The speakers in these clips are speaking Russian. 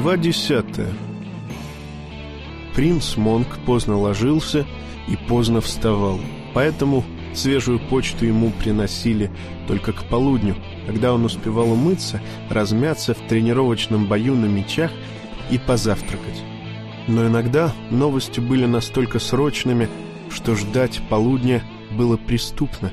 Глава десятая Принц Монк поздно ложился и поздно вставал, поэтому свежую почту ему приносили только к полудню, когда он успевал умыться, размяться в тренировочном бою на мечах и позавтракать. Но иногда новости были настолько срочными, что ждать полудня было преступно.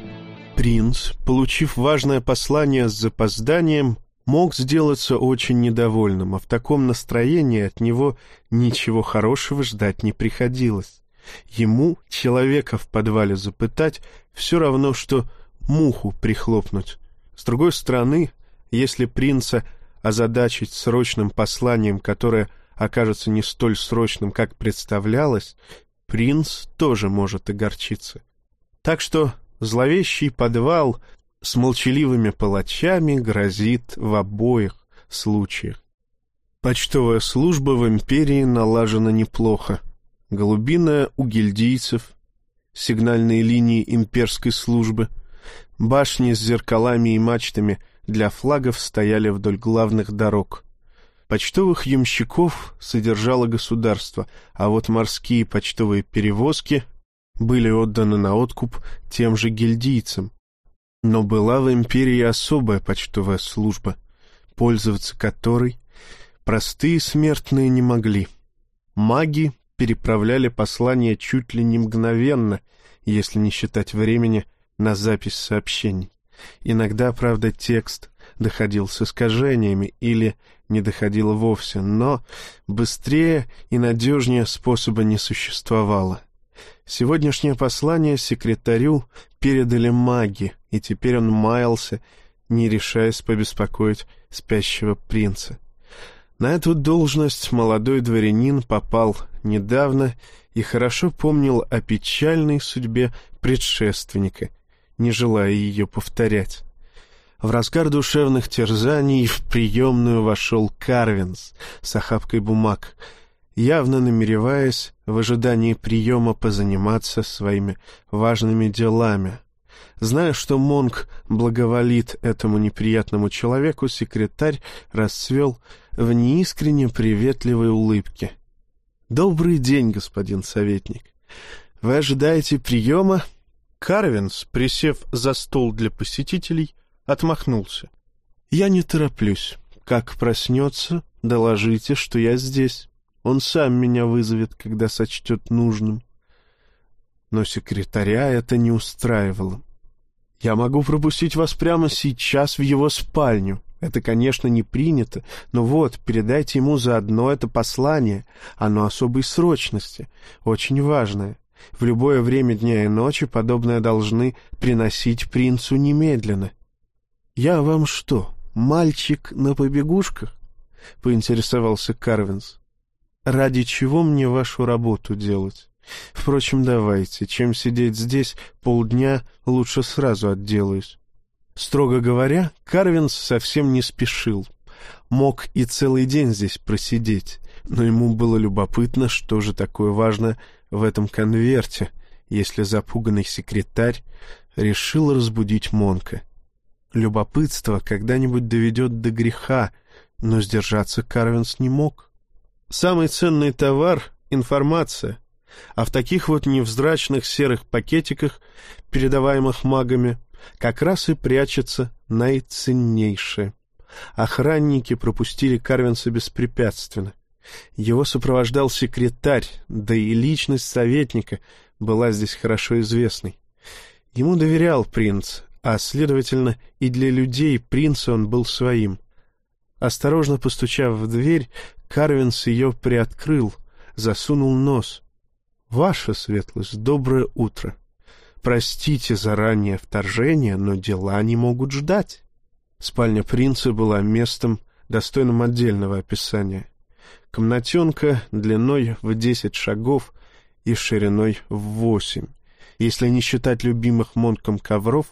Принц, получив важное послание с запозданием, мог сделаться очень недовольным, а в таком настроении от него ничего хорошего ждать не приходилось. Ему человека в подвале запытать все равно, что муху прихлопнуть. С другой стороны, если принца озадачить срочным посланием, которое окажется не столь срочным, как представлялось, принц тоже может огорчиться. Так что зловещий подвал с молчаливыми палачами грозит в обоих случаях. Почтовая служба в империи налажена неплохо. Голубиная у гильдийцев, сигнальные линии имперской службы, башни с зеркалами и мачтами для флагов стояли вдоль главных дорог. Почтовых ямщиков содержало государство, а вот морские почтовые перевозки были отданы на откуп тем же гильдийцам, но была в империи особая почтовая служба, пользоваться которой простые смертные не могли. Маги переправляли послания чуть ли не мгновенно, если не считать времени на запись сообщений. Иногда, правда, текст доходил с искажениями или не доходил вовсе, но быстрее и надежнее способа не существовало. Сегодняшнее послание секретарю передали маги, и теперь он маялся, не решаясь побеспокоить спящего принца. На эту должность молодой дворянин попал недавно и хорошо помнил о печальной судьбе предшественника, не желая ее повторять. В разгар душевных терзаний в приемную вошел Карвинс с охапкой бумаг — явно намереваясь в ожидании приема позаниматься своими важными делами. Зная, что Монг благоволит этому неприятному человеку, секретарь расцвел в неискренне приветливой улыбке. «Добрый день, господин советник. Вы ожидаете приема?» Карвинс, присев за стол для посетителей, отмахнулся. «Я не тороплюсь. Как проснется, доложите, что я здесь». Он сам меня вызовет, когда сочтет нужным. Но секретаря это не устраивало. Я могу пропустить вас прямо сейчас в его спальню. Это, конечно, не принято, но вот, передайте ему заодно это послание. Оно особой срочности, очень важное. В любое время дня и ночи подобное должны приносить принцу немедленно. «Я вам что, мальчик на побегушках?» — поинтересовался Карвинс. Ради чего мне вашу работу делать? Впрочем, давайте. Чем сидеть здесь полдня, лучше сразу отделаюсь. Строго говоря, Карвинс совсем не спешил. Мог и целый день здесь просидеть, но ему было любопытно, что же такое важно в этом конверте, если запуганный секретарь решил разбудить Монка. Любопытство когда-нибудь доведет до греха, но сдержаться Карвинс не мог. Самый ценный товар — информация, а в таких вот невзрачных серых пакетиках, передаваемых магами, как раз и прячется наиценнейшее. Охранники пропустили Карвинса беспрепятственно. Его сопровождал секретарь, да и личность советника была здесь хорошо известной. Ему доверял принц, а, следовательно, и для людей принца он был своим. Осторожно постучав в дверь, Карвинс ее приоткрыл, засунул нос. «Ваша светлость, доброе утро. Простите за раннее вторжение, но дела не могут ждать». Спальня принца была местом, достойным отдельного описания. Комнатенка длиной в десять шагов и шириной в восемь, если не считать любимых Монком ковров,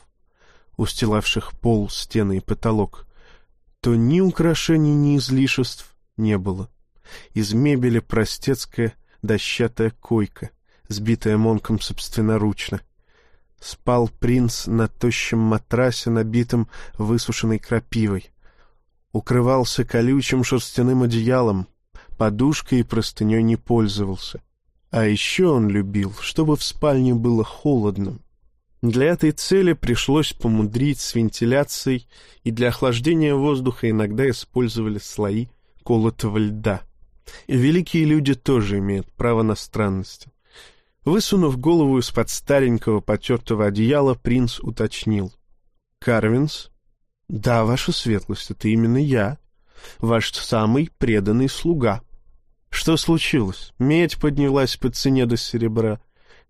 устилавших пол, стены и потолок, то ни украшений, ни излишеств не было. Из мебели простецкая дощатая койка, сбитая Монком собственноручно. Спал принц на тощем матрасе, набитом высушенной крапивой. Укрывался колючим шерстяным одеялом, подушкой и простыней не пользовался. А еще он любил, чтобы в спальне было холодно. Для этой цели пришлось помудрить с вентиляцией, и для охлаждения воздуха иногда использовали слои колотого льда. И великие люди тоже имеют право на странности. Высунув голову из-под старенького потертого одеяла, принц уточнил. «Карвинс?» «Да, ваша светлость, это именно я, ваш самый преданный слуга». «Что случилось? Медь поднялась по цене до серебра.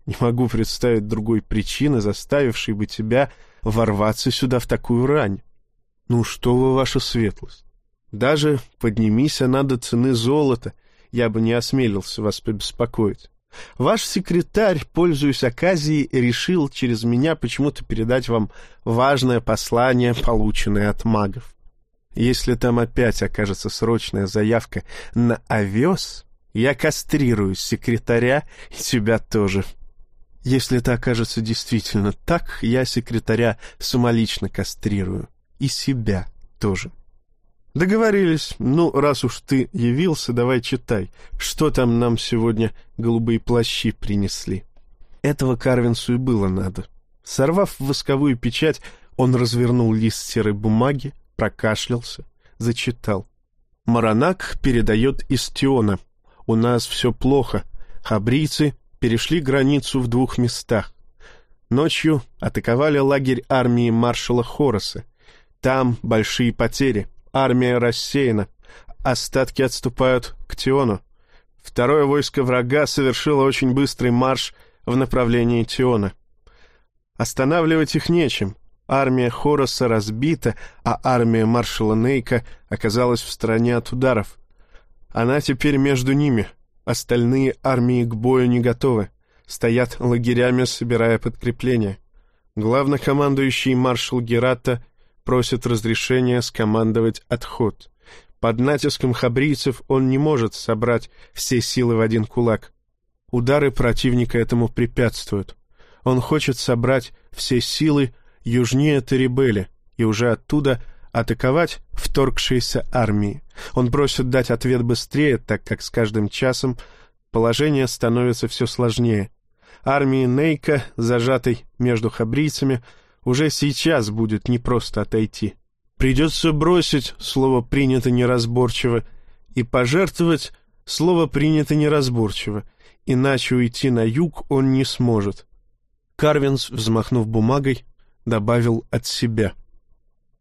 Не могу представить другой причины, заставившей бы тебя ворваться сюда в такую рань. Ну что вы, ваша светлость? Даже поднимись она до цены золота, я бы не осмелился вас побеспокоить. Ваш секретарь, пользуясь оказией, решил через меня почему-то передать вам важное послание, полученное от магов. Если там опять окажется срочная заявка на овес, я кастрирую секретаря и тебя тоже. Если это окажется действительно так, я секретаря самолично кастрирую. И себя тоже. Договорились. Ну, раз уж ты явился, давай читай. Что там нам сегодня голубые плащи принесли? Этого Карвинсу и было надо. Сорвав восковую печать, он развернул лист серой бумаги, прокашлялся, зачитал. «Маранак передает из Тиона. У нас все плохо. Хабрийцы перешли границу в двух местах. Ночью атаковали лагерь армии маршала Хороса. Там большие потери армия рассеяна. Остатки отступают к Тиону. Второе войско врага совершило очень быстрый марш в направлении Тиона. Останавливать их нечем. Армия Хороса разбита, а армия маршала Нейка оказалась в стороне от ударов. Она теперь между ними. Остальные армии к бою не готовы. Стоят лагерями, собирая подкрепление. Главнокомандующий маршал Герата просит разрешения скомандовать отход. Под натиском хабрийцев он не может собрать все силы в один кулак. Удары противника этому препятствуют. Он хочет собрать все силы южнее Терибели и уже оттуда атаковать вторгшиеся армии. Он просит дать ответ быстрее, так как с каждым часом положение становится все сложнее. Армии Нейка, зажатой между хабрийцами, уже сейчас будет непросто отойти. Придется бросить слово «принято неразборчиво» и пожертвовать слово «принято неразборчиво», иначе уйти на юг он не сможет. Карвинс, взмахнув бумагой, добавил от себя.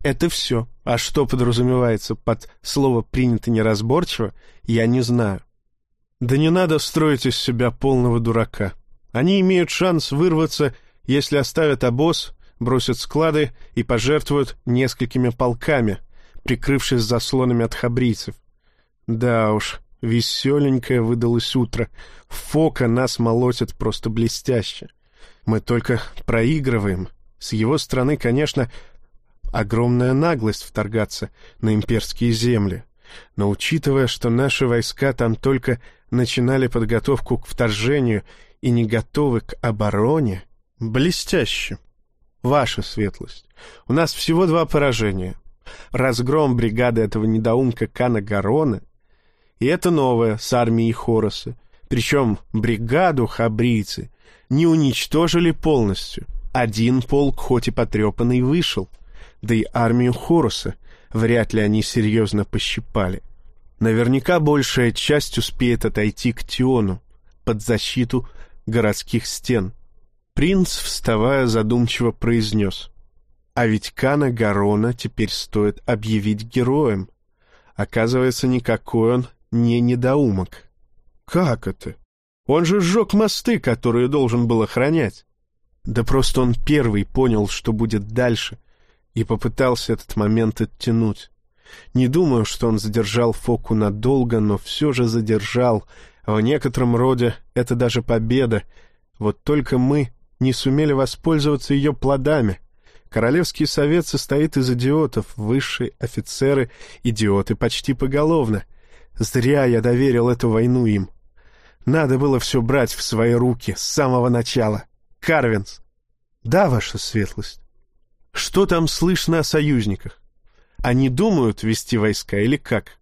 Это все. А что подразумевается под слово «принято неразборчиво», я не знаю. Да не надо строить из себя полного дурака. Они имеют шанс вырваться, если оставят обоз бросят склады и пожертвуют несколькими полками, прикрывшись заслонами от хабрийцев. Да уж, веселенькое выдалось утро. Фока нас молотит просто блестяще. Мы только проигрываем. С его стороны, конечно, огромная наглость вторгаться на имперские земли. Но учитывая, что наши войска там только начинали подготовку к вторжению и не готовы к обороне, блестяще. Ваша светлость, у нас всего два поражения. Разгром бригады этого недоумка Кана Гарона и это новое с армией Хороса. Причем бригаду хабрийцы не уничтожили полностью. Один полк, хоть и потрепанный, вышел. Да и армию Хороса вряд ли они серьезно пощипали. Наверняка большая часть успеет отойти к Тиону под защиту городских стен — Принц, вставая, задумчиво произнес. «А ведь Кана Гарона теперь стоит объявить героем. Оказывается, никакой он не недоумок». «Как это? Он же сжег мосты, которые должен был охранять». «Да просто он первый понял, что будет дальше, и попытался этот момент оттянуть. Не думаю, что он задержал Фоку надолго, но все же задержал. В некотором роде это даже победа. Вот только мы не сумели воспользоваться ее плодами. Королевский совет состоит из идиотов, высшие офицеры — идиоты почти поголовно. Зря я доверил эту войну им. Надо было все брать в свои руки с самого начала. Карвинс. Да, ваша светлость. Что там слышно о союзниках? Они думают вести войска или как?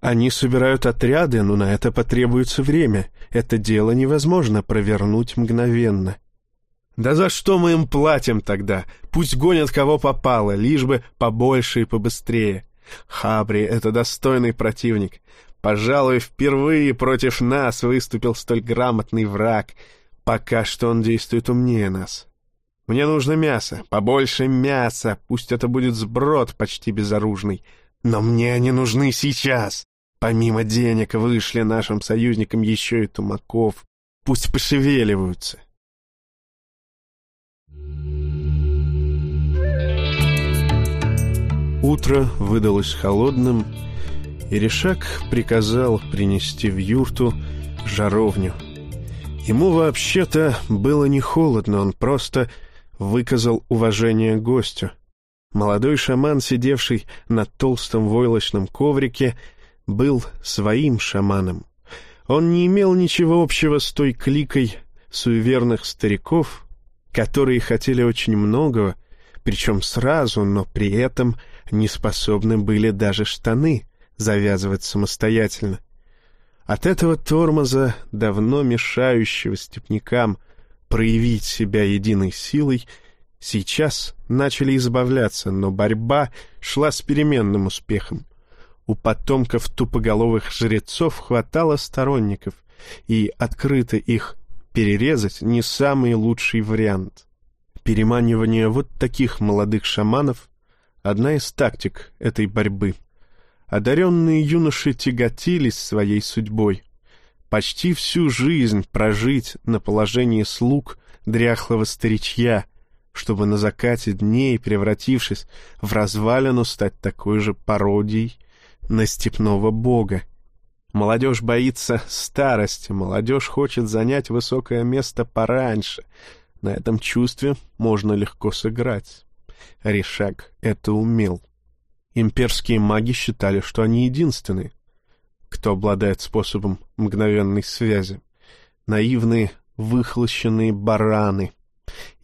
Они собирают отряды, но на это потребуется время. Это дело невозможно провернуть мгновенно. Да за что мы им платим тогда? Пусть гонят кого попало, лишь бы побольше и побыстрее. Хабри — это достойный противник. Пожалуй, впервые против нас выступил столь грамотный враг. Пока что он действует умнее нас. Мне нужно мясо, побольше мяса, пусть это будет сброд почти безоружный. Но мне они нужны сейчас. Помимо денег вышли нашим союзникам еще и тумаков. Пусть пошевеливаются. Утро выдалось холодным, и Решак приказал принести в юрту жаровню. Ему вообще-то было не холодно, он просто выказал уважение гостю. Молодой шаман, сидевший на толстом войлочном коврике, был своим шаманом. Он не имел ничего общего с той кликой суеверных стариков, которые хотели очень многого, причем сразу, но при этом не способны были даже штаны завязывать самостоятельно. От этого тормоза, давно мешающего степнякам проявить себя единой силой, сейчас начали избавляться, но борьба шла с переменным успехом. У потомков тупоголовых жрецов хватало сторонников, и открыто их перерезать не самый лучший вариант. Переманивание вот таких молодых шаманов — одна из тактик этой борьбы. Одаренные юноши тяготились своей судьбой. Почти всю жизнь прожить на положении слуг дряхлого старичья, чтобы на закате дней, превратившись в развалину, стать такой же пародией на степного бога. Молодежь боится старости, молодежь хочет занять высокое место пораньше. На этом чувстве можно легко сыграть. Решак это умел. Имперские маги считали, что они единственные, кто обладает способом мгновенной связи. Наивные, выхлощенные бараны.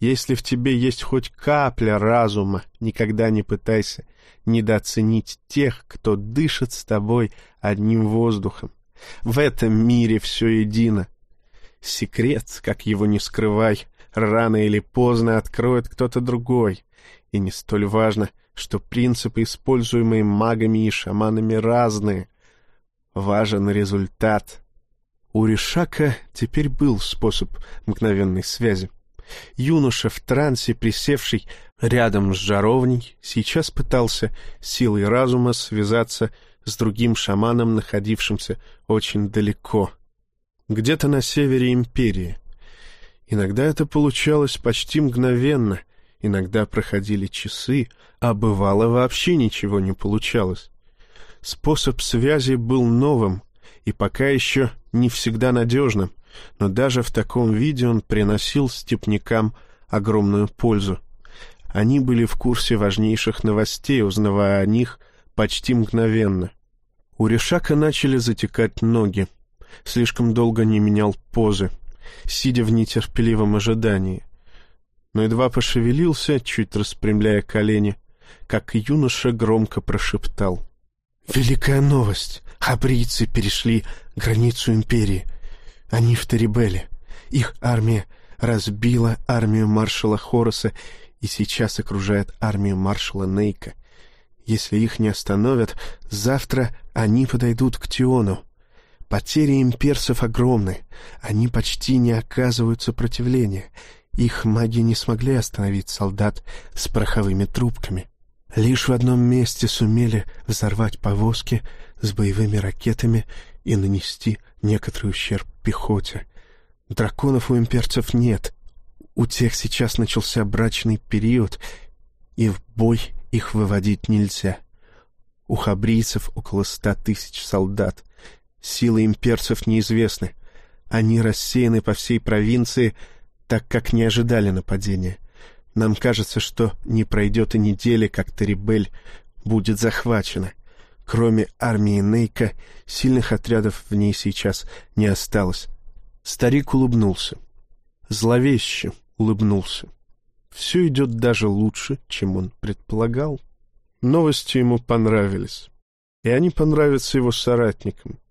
Если в тебе есть хоть капля разума, никогда не пытайся недооценить тех, кто дышит с тобой одним воздухом. В этом мире все едино. Секрет, как его не скрывай, рано или поздно откроет кто-то другой. И не столь важно, что принципы, используемые магами и шаманами, разные. Важен результат. У Ришака теперь был способ мгновенной связи. Юноша в трансе, присевший рядом с жаровней, сейчас пытался силой разума связаться с другим шаманом, находившимся очень далеко, где-то на севере империи. Иногда это получалось почти мгновенно, иногда проходили часы, а бывало вообще ничего не получалось. Способ связи был новым и пока еще не всегда надежным, но даже в таком виде он приносил степнякам огромную пользу. Они были в курсе важнейших новостей, узнавая о них почти мгновенно. У Решака начали затекать ноги. Слишком долго не менял позы, сидя в нетерпеливом ожидании. Но едва пошевелился, чуть распрямляя колени, как юноша громко прошептал. «Великая новость! Хабрийцы перешли границу империи. Они в Тарибеле. Их армия разбила армию маршала Хороса и сейчас окружает армию маршала Нейка. Если их не остановят, завтра они подойдут к Тиону. Потери имперцев огромны. Они почти не оказывают сопротивления. Их маги не смогли остановить солдат с пороховыми трубками. Лишь в одном месте сумели взорвать повозки с боевыми ракетами и нанести некоторый ущерб пехоте. Драконов у имперцев нет. У тех сейчас начался брачный период, и в бой их выводить нельзя. У хабрийцев около ста тысяч солдат. Силы имперцев неизвестны. Они рассеяны по всей провинции, так как не ожидали нападения. Нам кажется, что не пройдет и недели, как Тарибель будет захвачена. Кроме армии Нейка, сильных отрядов в ней сейчас не осталось. Старик улыбнулся. Зловеще улыбнулся. Все идет даже лучше, чем он предполагал. Новости ему понравились. и они понравятся его соратникам.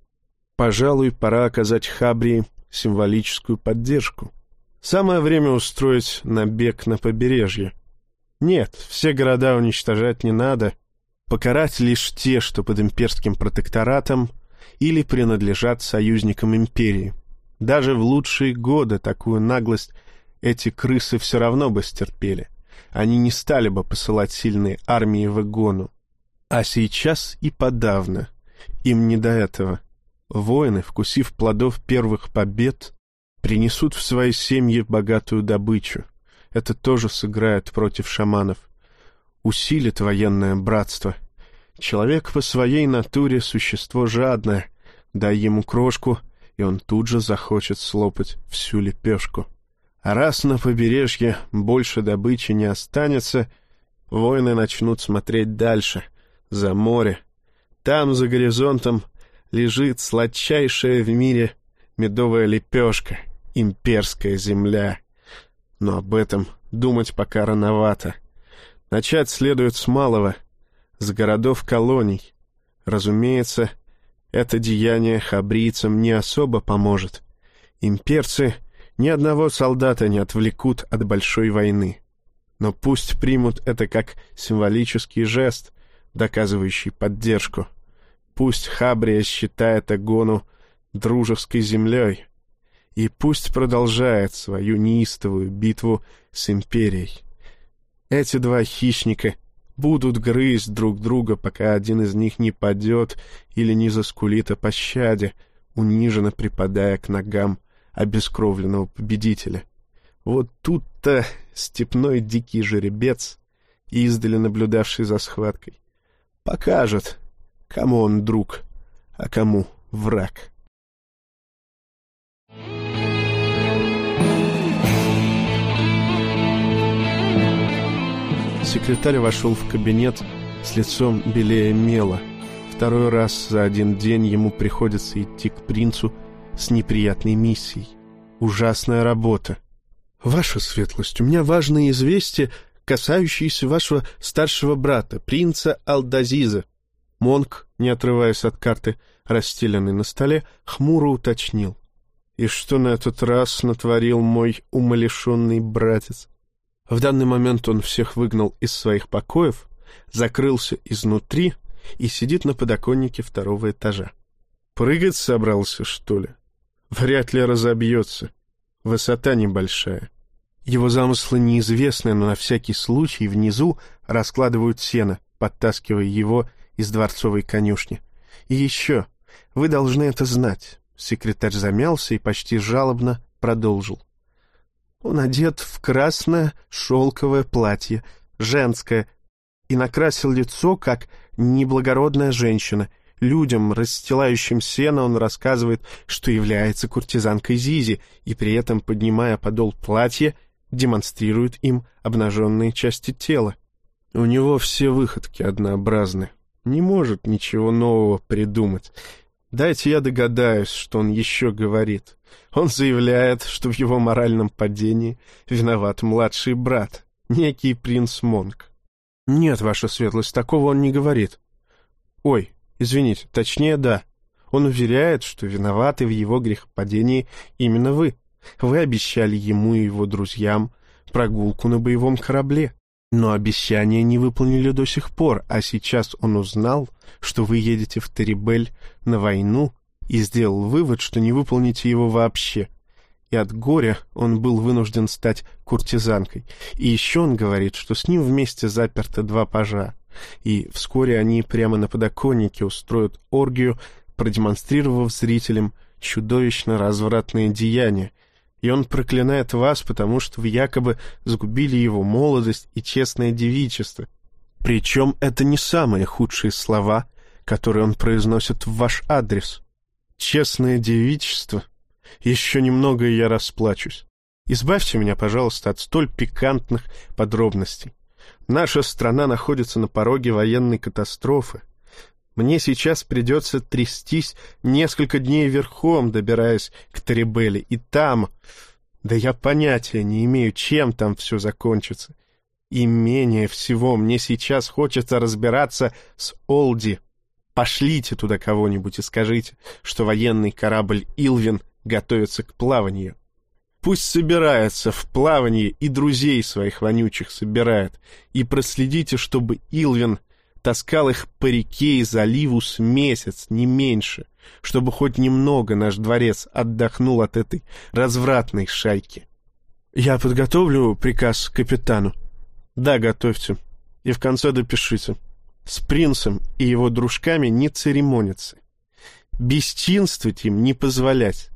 Пожалуй, пора оказать Хабрии символическую поддержку. Самое время устроить набег на побережье. Нет, все города уничтожать не надо. Покарать лишь те, что под имперским протекторатом или принадлежат союзникам империи. Даже в лучшие годы такую наглость эти крысы все равно бы стерпели. Они не стали бы посылать сильные армии в Игону. А сейчас и подавно. Им не до этого. Воины, вкусив плодов первых побед, принесут в свои семьи богатую добычу. Это тоже сыграет против шаманов. Усилит военное братство. Человек по своей натуре — существо жадное. Дай ему крошку, и он тут же захочет слопать всю лепешку. А раз на побережье больше добычи не останется, воины начнут смотреть дальше, за море. Там, за горизонтом, лежит сладчайшая в мире медовая лепешка, имперская земля. Но об этом думать пока рановато. Начать следует с малого, с городов-колоний. Разумеется, это деяние хабрийцам не особо поможет. Имперцы — ни одного солдата не отвлекут от большой войны. Но пусть примут это как символический жест, доказывающий поддержку. Пусть Хабрия считает Агону дружеской землей, и пусть продолжает свою неистовую битву с империей. Эти два хищника будут грызть друг друга, пока один из них не падет или не заскулит о пощаде, униженно припадая к ногам обескровленного победителя. Вот тут-то степной дикий жеребец, издали наблюдавший за схваткой, покажет, кому он друг, а кому враг. Секретарь вошел в кабинет с лицом белее мела. Второй раз за один день ему приходится идти к принцу с неприятной миссией. Ужасная работа. Ваша светлость, у меня важное известие, касающееся вашего старшего брата, принца Алдазиза. Монк, не отрываясь от карты, расстеленной на столе, хмуро уточнил. И что на этот раз натворил мой умалишенный братец? В данный момент он всех выгнал из своих покоев, закрылся изнутри и сидит на подоконнике второго этажа. Прыгать собрался, что ли? Вряд ли разобьется. Высота небольшая. Его замыслы неизвестны, но на всякий случай внизу раскладывают сено, подтаскивая его из дворцовой конюшни. И еще, вы должны это знать. Секретарь замялся и почти жалобно продолжил. Он одет в красное шелковое платье, женское, и накрасил лицо, как неблагородная женщина — Людям, расстилающим сено, он рассказывает, что является куртизанкой Зизи, и при этом, поднимая подол платья, демонстрирует им обнаженные части тела. У него все выходки однообразны. Не может ничего нового придумать. Дайте я догадаюсь, что он еще говорит. Он заявляет, что в его моральном падении виноват младший брат, некий принц Монг. Нет, ваша светлость, такого он не говорит. Ой, Извините, точнее, да. Он уверяет, что виноваты в его грехопадении именно вы. Вы обещали ему и его друзьям прогулку на боевом корабле. Но обещание не выполнили до сих пор, а сейчас он узнал, что вы едете в Терибель на войну и сделал вывод, что не выполните его вообще. И от горя он был вынужден стать куртизанкой. И еще он говорит, что с ним вместе заперты два пажа и вскоре они прямо на подоконнике устроят оргию, продемонстрировав зрителям чудовищно развратные деяния, и он проклинает вас, потому что вы якобы сгубили его молодость и честное девичество. Причем это не самые худшие слова, которые он произносит в ваш адрес. Честное девичество. Еще немного, и я расплачусь. Избавьте меня, пожалуйста, от столь пикантных подробностей. Наша страна находится на пороге военной катастрофы. Мне сейчас придется трястись несколько дней верхом, добираясь к Тарибеле, и там... Да я понятия не имею, чем там все закончится. И менее всего мне сейчас хочется разбираться с Олди. Пошлите туда кого-нибудь и скажите, что военный корабль «Илвин» готовится к плаванию. Пусть собирается в плавании и друзей своих вонючих собирает, и проследите, чтобы Илвин таскал их по реке и заливу с месяц, не меньше, чтобы хоть немного наш дворец отдохнул от этой развратной шайки. Я подготовлю приказ капитану. Да, готовьте. И в конце допишите. С принцем и его дружками не церемониться. Бесчинствовать им не позволять.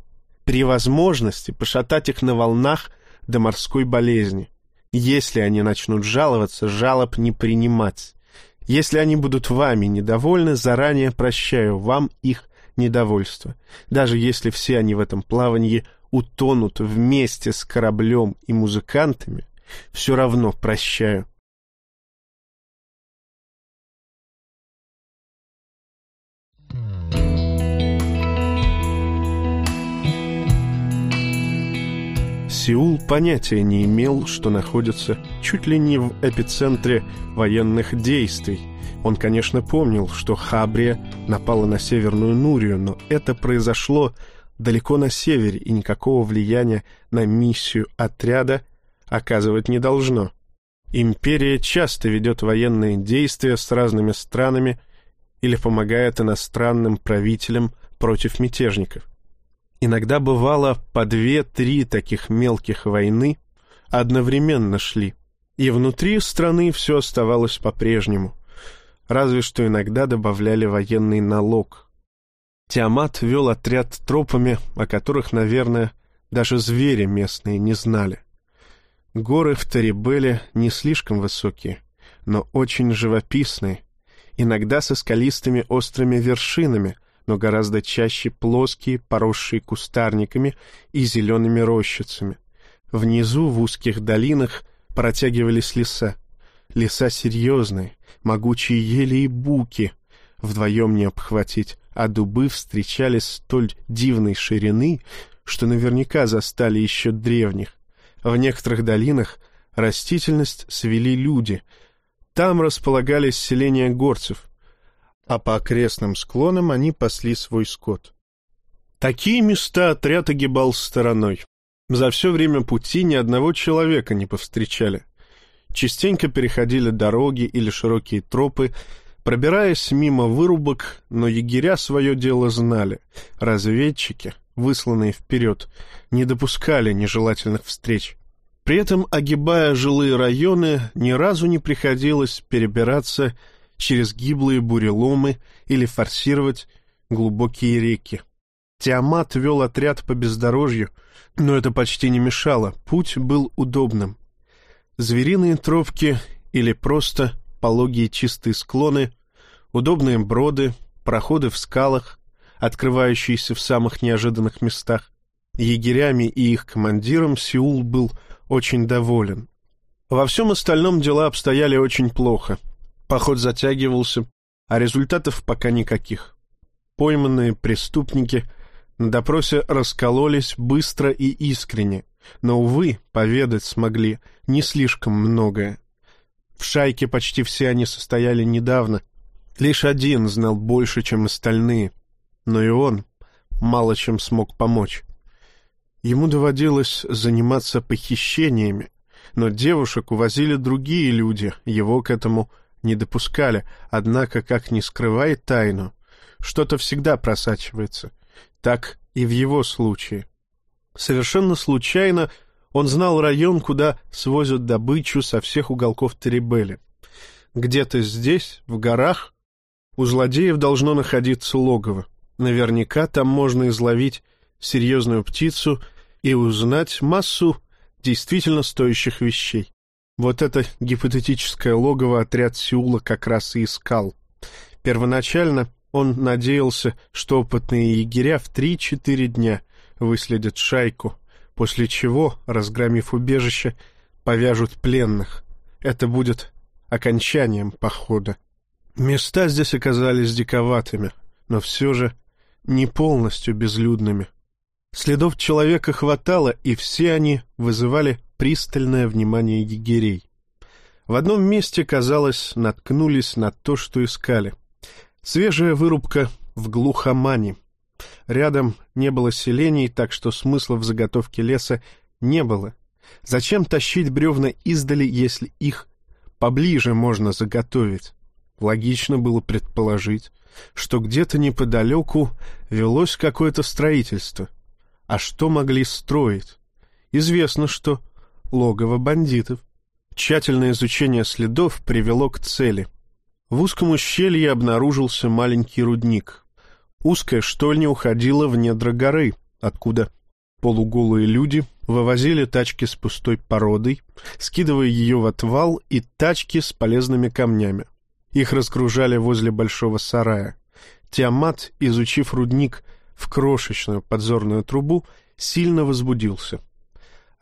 При возможности пошатать их на волнах до морской болезни. Если они начнут жаловаться, жалоб не принимать. Если они будут вами недовольны, заранее прощаю вам их недовольство. Даже если все они в этом плавании утонут вместе с кораблем и музыкантами, все равно прощаю. Сеул понятия не имел, что находится чуть ли не в эпицентре военных действий. Он, конечно, помнил, что Хабрия напала на Северную Нурию, но это произошло далеко на севере и никакого влияния на миссию отряда оказывать не должно. Империя часто ведет военные действия с разными странами или помогает иностранным правителям против мятежников. Иногда бывало по две-три таких мелких войны одновременно шли, и внутри страны все оставалось по-прежнему, разве что иногда добавляли военный налог. Тиамат вел отряд тропами, о которых, наверное, даже звери местные не знали. Горы в Тарибеле не слишком высокие, но очень живописные, иногда со скалистыми острыми вершинами, но гораздо чаще плоские, поросшие кустарниками и зелеными рощицами. Внизу, в узких долинах, протягивались леса. Леса серьезные, могучие ели и буки, вдвоем не обхватить, а дубы встречались столь дивной ширины, что наверняка застали еще древних. В некоторых долинах растительность свели люди. Там располагались селения горцев, а по окрестным склонам они пасли свой скот. Такие места отряд огибал стороной. За все время пути ни одного человека не повстречали. Частенько переходили дороги или широкие тропы, пробираясь мимо вырубок, но егеря свое дело знали. Разведчики, высланные вперед, не допускали нежелательных встреч. При этом, огибая жилые районы, ни разу не приходилось перебираться через гиблые буреломы или форсировать глубокие реки. Тиамат вел отряд по бездорожью, но это почти не мешало, путь был удобным. Звериные тропки или просто пологие чистые склоны, удобные броды, проходы в скалах, открывающиеся в самых неожиданных местах. Егерями и их командиром Сеул был очень доволен. Во всем остальном дела обстояли очень плохо — Поход затягивался, а результатов пока никаких. Пойманные преступники на допросе раскололись быстро и искренне, но, увы, поведать смогли не слишком многое. В шайке почти все они состояли недавно. Лишь один знал больше, чем остальные, но и он мало чем смог помочь. Ему доводилось заниматься похищениями, но девушек увозили другие люди, его к этому не допускали, однако, как ни скрывает тайну, что-то всегда просачивается. Так и в его случае. Совершенно случайно он знал район, куда свозят добычу со всех уголков Теребели. Где-то здесь, в горах, у злодеев должно находиться логово. Наверняка там можно изловить серьезную птицу и узнать массу действительно стоящих вещей. Вот это гипотетическое логово отряд Сеула как раз и искал. Первоначально он надеялся, что опытные егеря в три-четыре дня выследят шайку, после чего, разгромив убежище, повяжут пленных. Это будет окончанием похода. Места здесь оказались диковатыми, но все же не полностью безлюдными. Следов человека хватало, и все они вызывали пристальное внимание егерей. В одном месте, казалось, наткнулись на то, что искали. Свежая вырубка в глухомане. Рядом не было селений, так что смысла в заготовке леса не было. Зачем тащить бревна издали, если их поближе можно заготовить? Логично было предположить, что где-то неподалеку велось какое-то строительство. А что могли строить? Известно, что логово бандитов. Тщательное изучение следов привело к цели. В узком ущелье обнаружился маленький рудник. Узкая штольня уходила в недра горы, откуда полуголые люди вывозили тачки с пустой породой, скидывая ее в отвал и тачки с полезными камнями. Их разгружали возле большого сарая. Тиамат, изучив рудник в крошечную подзорную трубу, сильно возбудился.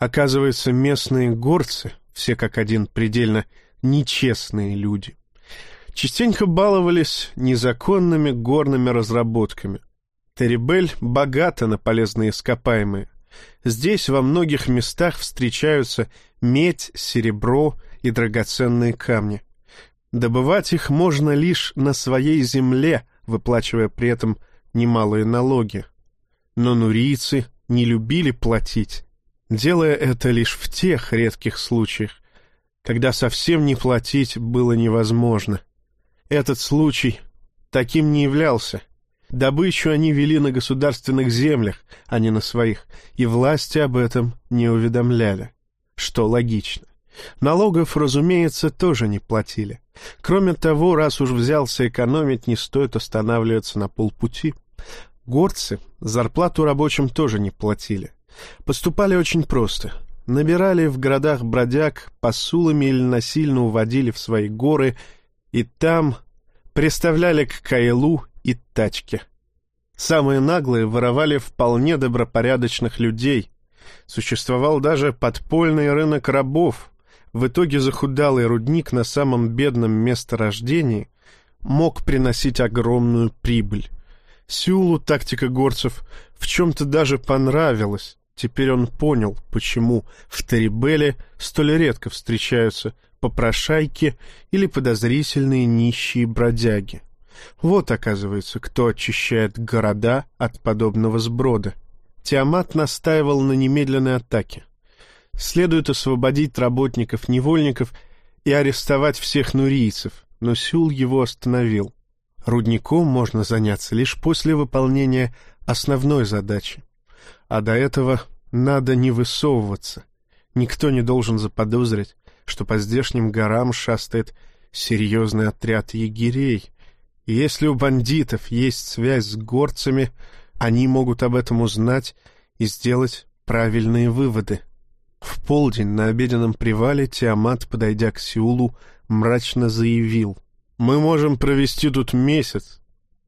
Оказывается, местные горцы, все как один предельно нечестные люди, частенько баловались незаконными горными разработками. Терибель богата на полезные ископаемые. Здесь во многих местах встречаются медь, серебро и драгоценные камни. Добывать их можно лишь на своей земле, выплачивая при этом немалые налоги. Но нурийцы не любили платить, делая это лишь в тех редких случаях, когда совсем не платить было невозможно. Этот случай таким не являлся. Добычу они вели на государственных землях, а не на своих, и власти об этом не уведомляли, что логично. Налогов, разумеется, тоже не платили. Кроме того, раз уж взялся экономить, не стоит останавливаться на полпути. Горцы зарплату рабочим тоже не платили. Поступали очень просто. Набирали в городах бродяг, посулами или насильно уводили в свои горы, и там приставляли к кайлу и тачке. Самые наглые воровали вполне добропорядочных людей. Существовал даже подпольный рынок рабов, в итоге захудалый рудник на самом бедном месторождении мог приносить огромную прибыль. Сюлу тактика горцев в чем-то даже понравилась. Теперь он понял, почему в Терибеле столь редко встречаются попрошайки или подозрительные нищие бродяги. Вот, оказывается, кто очищает города от подобного сброда. Тиамат настаивал на немедленной атаке. Следует освободить работников-невольников и арестовать всех нурийцев, но Сюл его остановил. Рудником можно заняться лишь после выполнения основной задачи. А до этого надо не высовываться. Никто не должен заподозрить, что по здешним горам шастает серьезный отряд егерей. И если у бандитов есть связь с горцами, они могут об этом узнать и сделать правильные выводы. В полдень на обеденном привале Тиамат, подойдя к Сеулу, мрачно заявил. «Мы можем провести тут месяц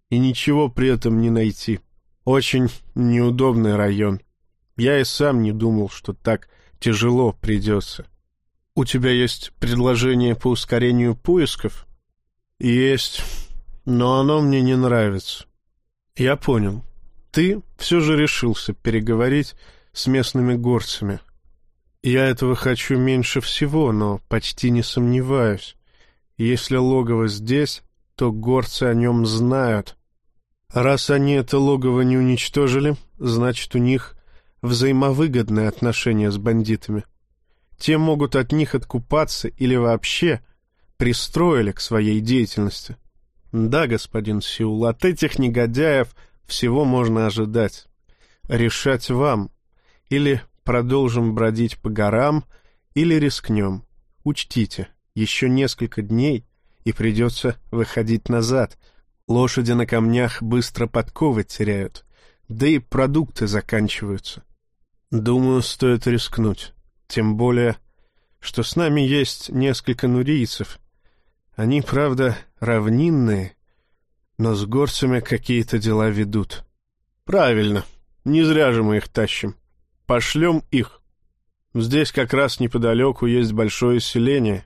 и ничего при этом не найти. Очень неудобный район. Я и сам не думал, что так тяжело придется. У тебя есть предложение по ускорению поисков?» «Есть, но оно мне не нравится». «Я понял. Ты все же решился переговорить с местными горцами». Я этого хочу меньше всего, но почти не сомневаюсь. Если логово здесь, то горцы о нем знают. Раз они это логово не уничтожили, значит, у них взаимовыгодное отношение с бандитами. Те могут от них откупаться или вообще пристроили к своей деятельности. Да, господин Сеул, от этих негодяев всего можно ожидать. Решать вам. Или продолжим бродить по горам или рискнем. Учтите, еще несколько дней, и придется выходить назад. Лошади на камнях быстро подковы теряют, да и продукты заканчиваются. Думаю, стоит рискнуть. Тем более, что с нами есть несколько нурийцев. Они, правда, равнинные, но с горцами какие-то дела ведут. Правильно, не зря же мы их тащим. Пошлем их. Здесь как раз неподалеку есть большое селение.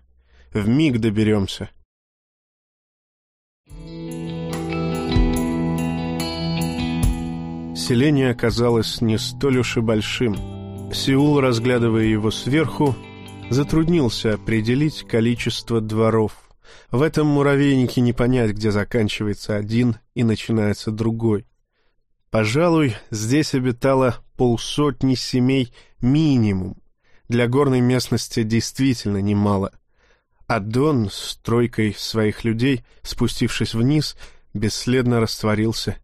В миг доберемся. Селение оказалось не столь уж и большим. Сеул, разглядывая его сверху, затруднился определить количество дворов, В этом муравейнике не понять, где заканчивается один и начинается другой. Пожалуй, здесь обитало полсотни семей минимум. Для горной местности действительно немало. А Дон с тройкой своих людей, спустившись вниз, бесследно растворился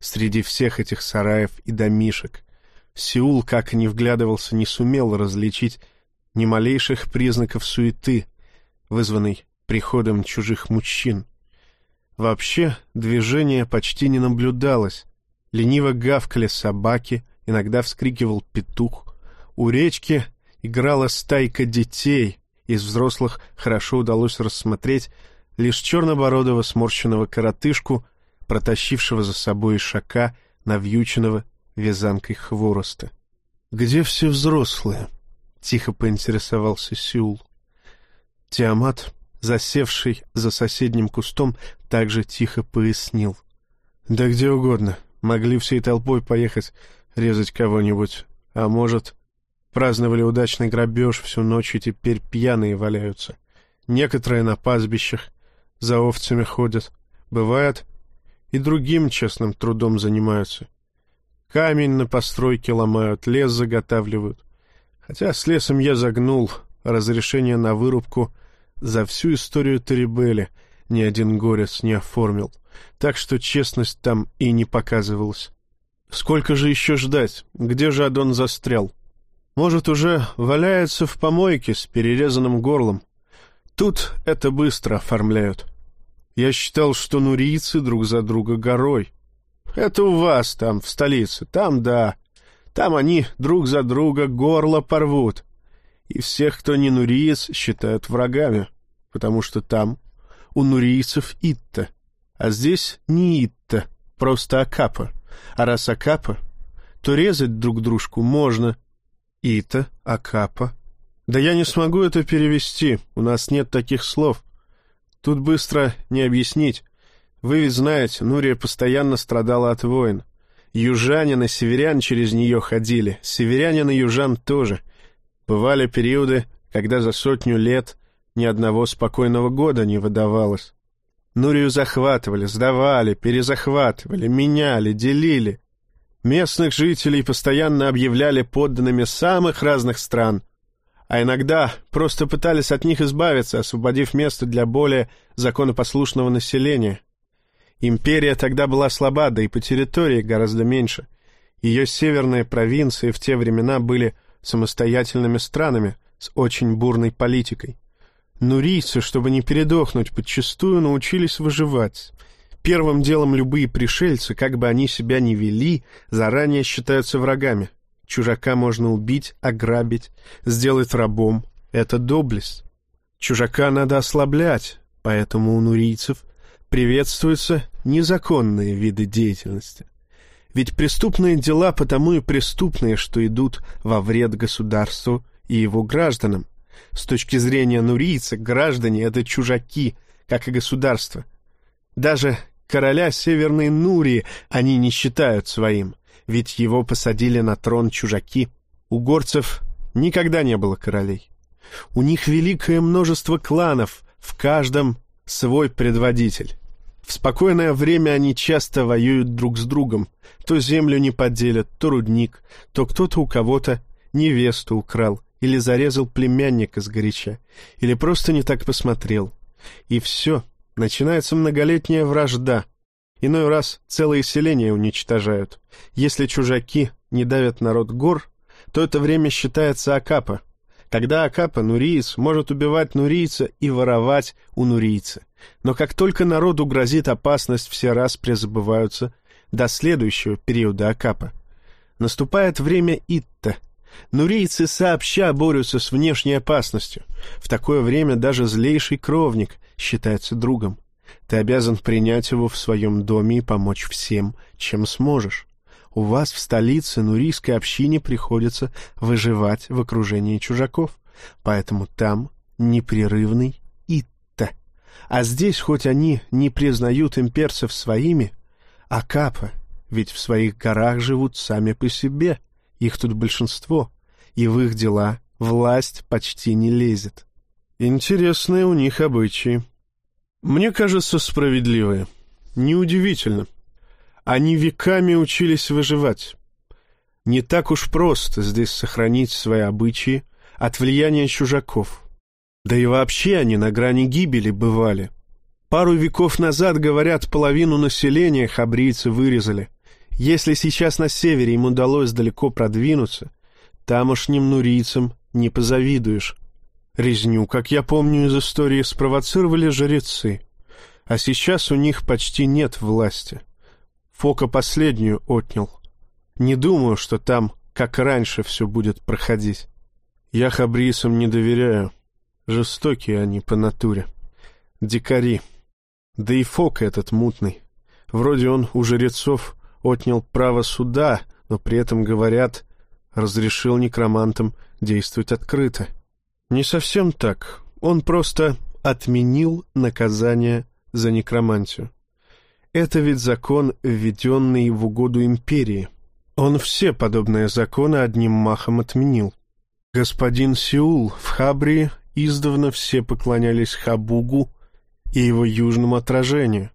среди всех этих сараев и домишек. Сеул, как ни вглядывался, не сумел различить ни малейших признаков суеты, вызванной приходом чужих мужчин. Вообще движения почти не наблюдалось. Лениво гавкали собаки, иногда вскрикивал петух. У речки играла стайка детей. Из взрослых хорошо удалось рассмотреть лишь чернобородого сморщенного коротышку, протащившего за собой ишака, навьюченного вязанкой хвороста. «Где все взрослые?» — тихо поинтересовался Сеул. Тиамат, засевший за соседним кустом, также тихо пояснил. «Да где угодно. Могли всей толпой поехать резать кого-нибудь. А может, праздновали удачный грабеж всю ночь и теперь пьяные валяются. Некоторые на пастбищах за овцами ходят. Бывает, и другим честным трудом занимаются. Камень на постройке ломают, лес заготавливают. Хотя с лесом я загнул разрешение на вырубку за всю историю Теребели ни один горец не оформил, так что честность там и не показывалась. Сколько же еще ждать? Где же Адон застрял? Может, уже валяется в помойке с перерезанным горлом. Тут это быстро оформляют. Я считал, что нурийцы друг за друга горой. Это у вас там, в столице. Там, да. Там они друг за друга горло порвут. И всех, кто не нуриец, считают врагами. Потому что там у нурийцев Итта. А здесь не Итта, просто Акапа. А раз Акапа, то резать друг дружку можно. Ита, Акапа. Да я не смогу это перевести, у нас нет таких слов. Тут быстро не объяснить. Вы ведь знаете, Нурия постоянно страдала от войн. Южане на северян через нее ходили, северяне на южан тоже. Бывали периоды, когда за сотню лет ни одного спокойного года не выдавалось. Нурию захватывали, сдавали, перезахватывали, меняли, делили. Местных жителей постоянно объявляли подданными самых разных стран, а иногда просто пытались от них избавиться, освободив место для более законопослушного населения. Империя тогда была слаба, да и по территории гораздо меньше. Ее северные провинции в те времена были самостоятельными странами с очень бурной политикой. Нурийцы, чтобы не передохнуть подчастую, научились выживать. Первым делом любые пришельцы, как бы они себя ни вели, заранее считаются врагами. Чужака можно убить, ограбить, сделать рабом. Это доблесть. Чужака надо ослаблять, поэтому у нурийцев приветствуются незаконные виды деятельности. Ведь преступные дела потому и преступные, что идут во вред государству и его гражданам. С точки зрения нурийца, граждане — это чужаки, как и государство. Даже короля Северной Нурии они не считают своим, ведь его посадили на трон чужаки. У горцев никогда не было королей. У них великое множество кланов, в каждом свой предводитель. В спокойное время они часто воюют друг с другом. То землю не поделят, то рудник, то кто-то у кого-то невесту украл или зарезал племянника сгоряча, или просто не так посмотрел. И все, начинается многолетняя вражда. Иной раз целые селения уничтожают. Если чужаки не давят народ гор, то это время считается Акапа. Когда Акапа, нуриец, может убивать нурийца и воровать у нурийца. Но как только народу грозит опасность, все раз призабываются до следующего периода Акапа. Наступает время Итта — Нурийцы сообща борются с внешней опасностью. В такое время даже злейший кровник считается другом. Ты обязан принять его в своем доме и помочь всем, чем сможешь. У вас в столице нурийской общине приходится выживать в окружении чужаков, поэтому там непрерывный Итта. А здесь, хоть они не признают имперцев своими, а Капа, ведь в своих горах живут сами по себе — их тут большинство, и в их дела власть почти не лезет. Интересные у них обычаи. Мне кажется, справедливые. Неудивительно. Они веками учились выживать. Не так уж просто здесь сохранить свои обычаи от влияния чужаков. Да и вообще они на грани гибели бывали. Пару веков назад, говорят, половину населения хабрийцы вырезали. Если сейчас на севере им удалось далеко продвинуться, тамошним нурийцам не позавидуешь. Резню, как я помню из истории, спровоцировали жрецы, а сейчас у них почти нет власти. Фока последнюю отнял. Не думаю, что там, как раньше, все будет проходить. Я хабрисам не доверяю. Жестокие они по натуре. Дикари. Да и Фок этот мутный. Вроде он у жрецов отнял право суда, но при этом, говорят, разрешил некромантам действовать открыто. Не совсем так. Он просто отменил наказание за некромантию. Это ведь закон, введенный в угоду империи. Он все подобные законы одним махом отменил. Господин Сеул в Хабрии издавна все поклонялись Хабугу и его южному отражению.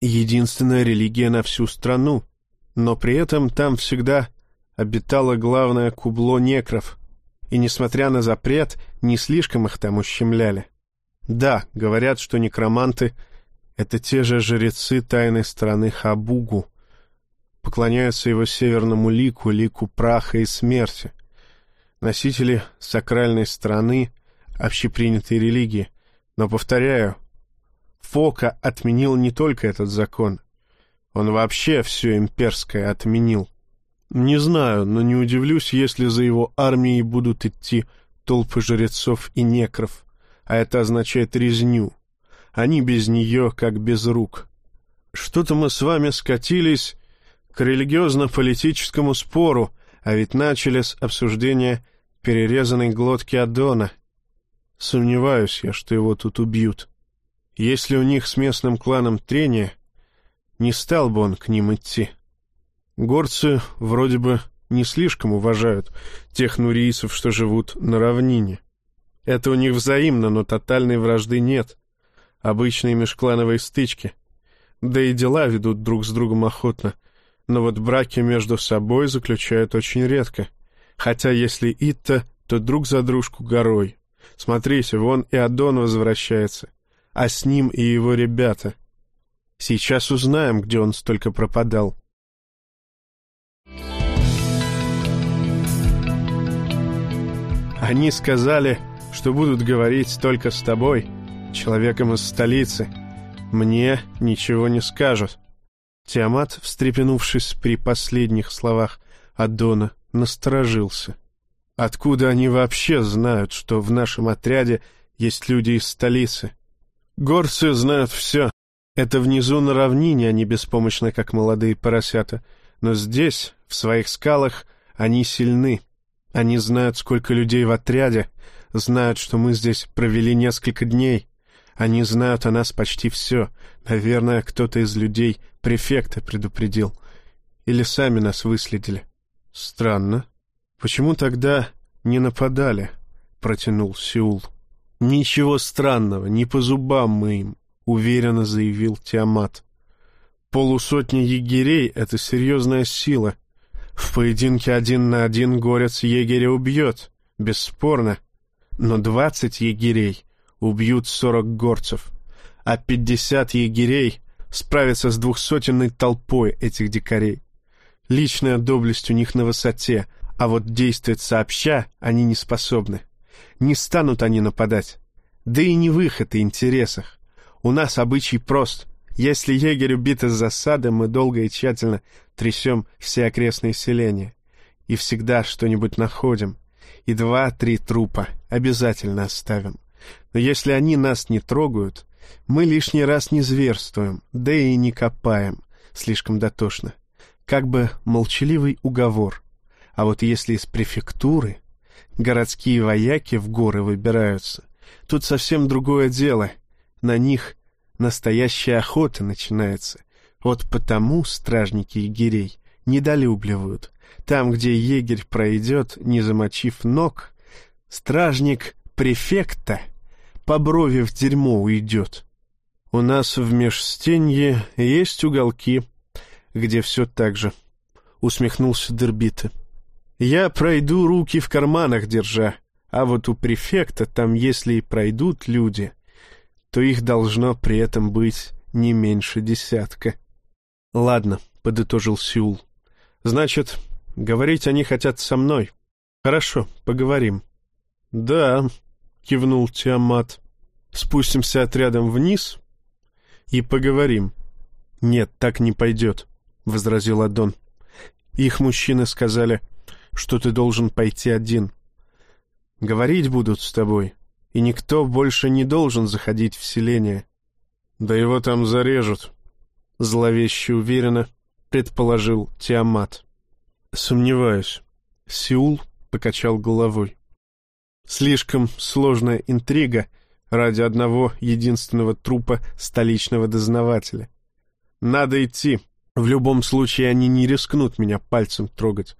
Единственная религия на всю страну, но при этом там всегда обитало главное кубло некров, и, несмотря на запрет, не слишком их там ущемляли. Да, говорят, что некроманты — это те же жрецы тайной страны Хабугу, поклоняются его северному лику, лику праха и смерти, носители сакральной страны, общепринятой религии. Но, повторяю, Фока отменил не только этот закон, он вообще все имперское отменил. Не знаю, но не удивлюсь, если за его армией будут идти толпы жрецов и некров, а это означает резню. Они без нее, как без рук. Что-то мы с вами скатились к религиозно-политическому спору, а ведь начали с обсуждения перерезанной глотки Адона. Сомневаюсь я, что его тут убьют. Если у них с местным кланом трение, не стал бы он к ним идти. Горцы вроде бы не слишком уважают тех нурийцев, что живут на равнине. Это у них взаимно, но тотальной вражды нет. Обычные межклановые стычки. Да и дела ведут друг с другом охотно. Но вот браки между собой заключают очень редко. Хотя если Итта, то друг за дружку горой. Смотрите, вон и Адон возвращается. А с ним и его ребята. Сейчас узнаем, где он столько пропадал. Они сказали, что будут говорить только с тобой, человеком из столицы. Мне ничего не скажут. Тиамат, встрепенувшись при последних словах Адона, насторожился. Откуда они вообще знают, что в нашем отряде есть люди из столицы? Горцы знают все. Это внизу на равнине они беспомощны, как молодые поросята. Но здесь, в своих скалах, они сильны. Они знают, сколько людей в отряде, знают, что мы здесь провели несколько дней. Они знают о нас почти все. Наверное, кто-то из людей префекта предупредил. Или сами нас выследили. Странно. Почему тогда не нападали? Протянул Сеул. Ничего странного, не по зубам мы им, уверенно заявил Тиамат. Полусотни егерей — это серьезная сила — в поединке один на один горец егеря убьет, бесспорно. Но двадцать егерей убьют сорок горцев, а пятьдесят егерей справятся с двухсотенной толпой этих дикарей. Личная доблесть у них на высоте, а вот действовать сообща они не способны. Не станут они нападать. Да и не в их это интересах. У нас обычай прост. Если егерь убит из засады, мы долго и тщательно трясем все окрестные селения. И всегда что-нибудь находим. И два-три трупа обязательно оставим. Но если они нас не трогают, мы лишний раз не зверствуем, да и не копаем. Слишком дотошно. Как бы молчаливый уговор. А вот если из префектуры городские вояки в горы выбираются, тут совсем другое дело. На них настоящая охота начинается. Вот потому стражники егерей недолюбливают. Там, где егерь пройдет, не замочив ног, стражник префекта по брови в дерьмо уйдет. У нас в Межстенье есть уголки, где все так же. Усмехнулся Дербита. Я пройду руки в карманах держа, а вот у префекта там, если и пройдут люди, то их должно при этом быть не меньше десятка. Ладно, подытожил Сеул. Значит, говорить они хотят со мной. Хорошо, поговорим. Да, кивнул Тиамат. Спустимся отрядом вниз и поговорим. Нет, так не пойдет, возразил Адон. Их мужчины сказали, что ты должен пойти один. Говорить будут с тобой, и никто больше не должен заходить в селение. Да его там зарежут, зловеще уверенно предположил Тиамат. Сомневаюсь. Сеул покачал головой. Слишком сложная интрига ради одного единственного трупа столичного дознавателя. Надо идти. В любом случае они не рискнут меня пальцем трогать.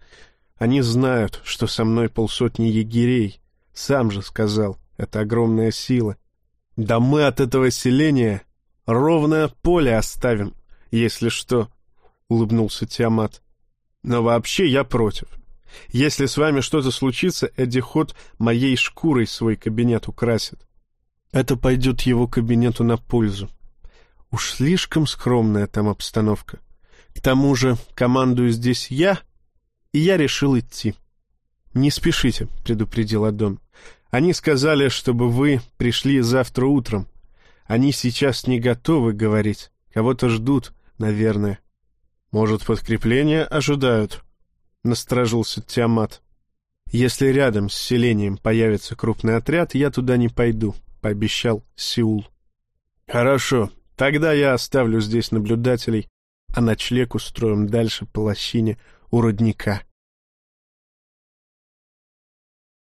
Они знают, что со мной полсотни егерей. Сам же сказал, это огромная сила. Да мы от этого селения ровное поле оставим, если что, — улыбнулся Тиамат. Но вообще я против. Если с вами что-то случится, Эдди Хот моей шкурой свой кабинет украсит. Это пойдет его кабинету на пользу. Уж слишком скромная там обстановка. К тому же командую здесь я, и я решил идти. «Не спешите», — предупредил Адон. «Они сказали, чтобы вы пришли завтра утром. Они сейчас не готовы говорить. Кого-то ждут, наверное». «Может, подкрепление ожидают?» — насторожился Тиамат. «Если рядом с селением появится крупный отряд, я туда не пойду», — пообещал Сеул. «Хорошо, тогда я оставлю здесь наблюдателей, а ночлег устроим дальше по лощине у родника».